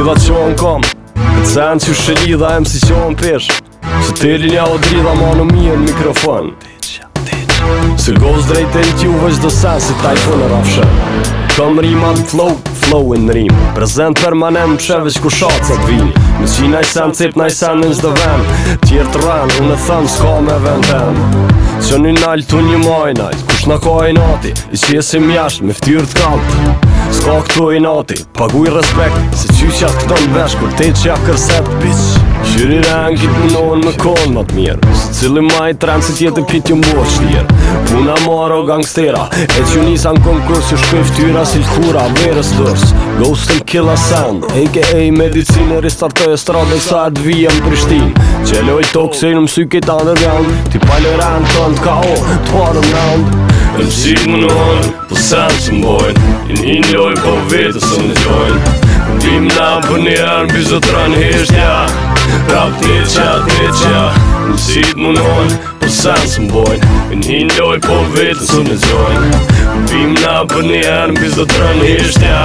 Lidha që më kom Këtë zen që shë lidha em si që më pesh Së të lini a o dridha ma në mija në mikrofon Së gozë drejtë e tju vëqë do sen Si taj në rafshë Këm rima në flow, flow e në rim Prezent permanent më veç ku shatë të vinë Në qi naj sen, cip naj sen në gjdo ven Tjertë rren, unë e thëmë s'ka me vend ten Që një nalë, tu një maj nalë Kush në ka e nati, i qesim jasht me ftyrë t'kallë Ska këtu i nati, paguj respekt Se qyqja t'këto në vesh, kur te qja kërset Bitch, qyri rengë ki punohen me konë më t'mirë Së cili ma i tremë si tjetë pitë ju mbo qëtjerë Puna maro gangstera, e që nisa në konkurs Ju shkoj ftyra si lkura, verës dërës Ghost and kill a sand, a.k.a. medicinë Ristartoj e stradën sa e t'vijem Prishtinë Që lojt të kësej në mësy këtë anë Ti pale rëndë të në të ka orë të parë në rëndë Në të qitë më nëndë, për po sanë që më bojnë I një një lojnë po vetë së në gjojnë Dim në amë për një arë në bizot rënë heshtë ja Rap të të qa të të Në të qitë më nëndë, për sanë që më bojnë I një një lojnë po vetë së në gjojnë Dim në amë për një arë në bizot rënë heshtë ja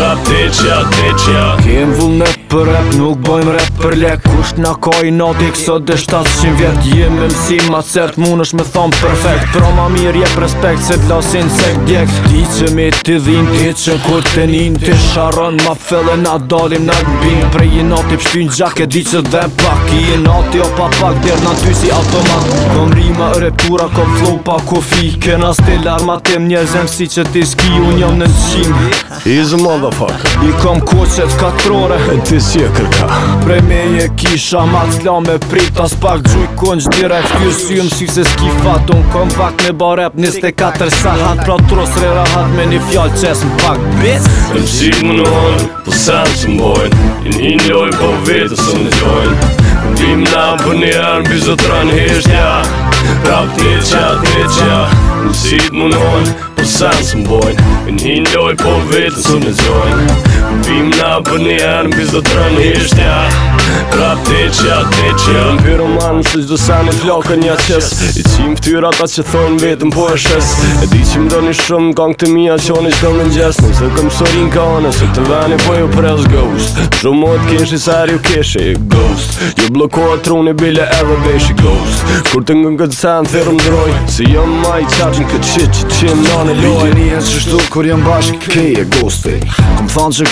Rap të të të të qa Kemë për rap nuk bojm rap për lek Kusht na ka i nati kësot dhe 700 vjet Jem me msim ma cert mun është me thonë perfekt Pro ma mirë je respekt se t'lasin se k'djek Ti që me ti dhin ti që kur të nin Ti sharon ma fele na dalim na t'bin Prej i nati pështin gjak di që dhe pak I nati o pa pak der na ty si automat Kom rima e repura kom flow pa kofi Kena ma armatim njerëzem si që ti s'ki Unë jam në zgjim He's a motherfucker I kom kuqet katrore si si e kërka Prej me je kisha ma cla me prita Spak gjuj kon që dire fjur si jëm si se s'ki fat Unë kom pak me barep njës të katër sahat Pra tros re rahat me një fjall qes më pak bis Në qik më në po sen që mbojnë I një një loj po vetës së në gjojnë Dim na për një herë në bizotra në heshtja Rap të qa, të qa Në qik më në po sen që mbojnë I një loj po vetës së në gjojnë Vim na për një herë mbi zë të në hishtja Pra te që atë që Në pyrë manë së gjithë sa në flokë një qës I qim ftyra ta që thonë vetëm po e shes E di që më do një shumë kanë këtë mija që onë i shkëm në gjes Në se këm sërin ka onë Se të veni po ju pres ghost Shumë o të keshi sa rju keshi Ghost Ju blokoa truni bile edhe veshi Ghost Kur të ngën këtë sen thirë më droj Si jëm ma i qarqin këtë qit që që në në loj Vitin i e që shtu kur jëm bashk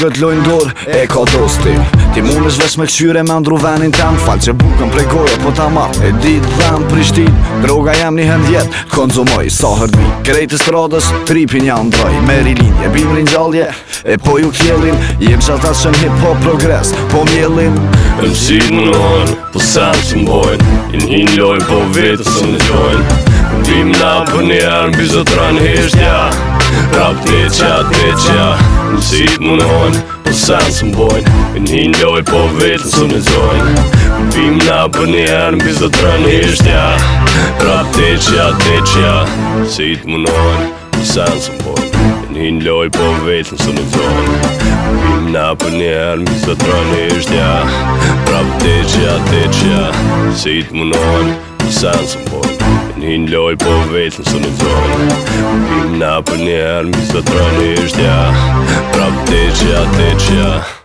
këtë lojnë dorë E ka dosti Ti mund është vesh me qyre me ndru venin tem Falë që bukën prej gojë po ta marë E ditë dhem prishtin Droga jem një hendjet Konzumoj sa hërbi Krejt i stradës Tripin jam ndroj Meri linje Bim gjallje E po ju kjellin Jem qëta shën hip hop progres Po mjellin Në më qitë në nërë Po sen që mbojnë I një një lojnë po vetës në gjojnë Dim na për njerë Në bizotra në hishtja Rap të eqja, të eqja Muzikë më nëjnë Po sanë së mbojnë Një një loj po vetën së në zonjë Bim na për një herën Bizo të rënë ishtja Rap të eqja, të eqja Muzikë më nëjnë Po sanë së mbojnë Një një në zonjë Bim na për një herën Bizo të rënë Një një lëllë po vetë në sënë të zonë Nuk im nga për një armë i sotra një shtja Pra për teqa, teqa